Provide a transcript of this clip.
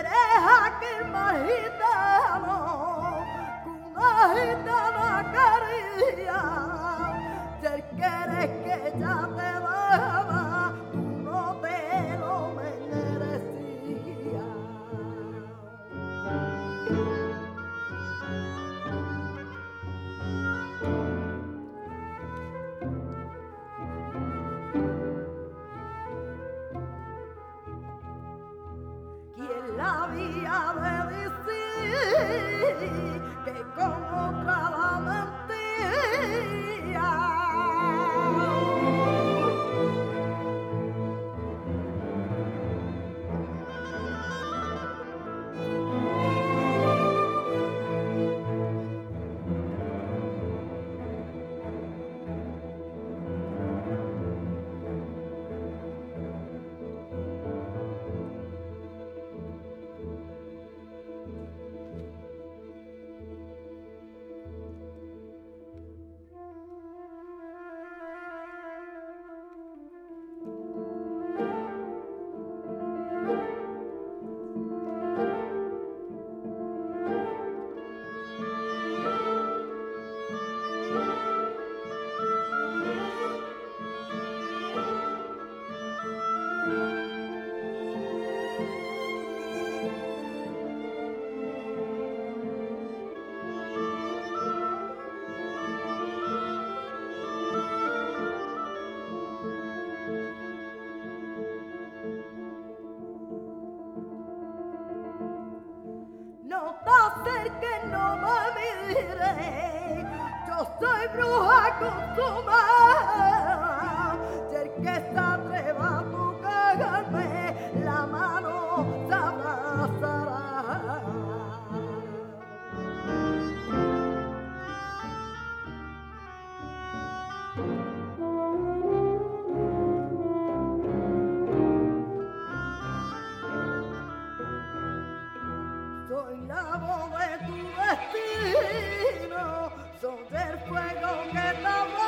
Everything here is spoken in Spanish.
eres aquel más gitano, una gitana quería, si quieres que ya que con Acerques, no me mires, yo soy bruja consumada, Soy la voz de tu destino, soy del fuego que te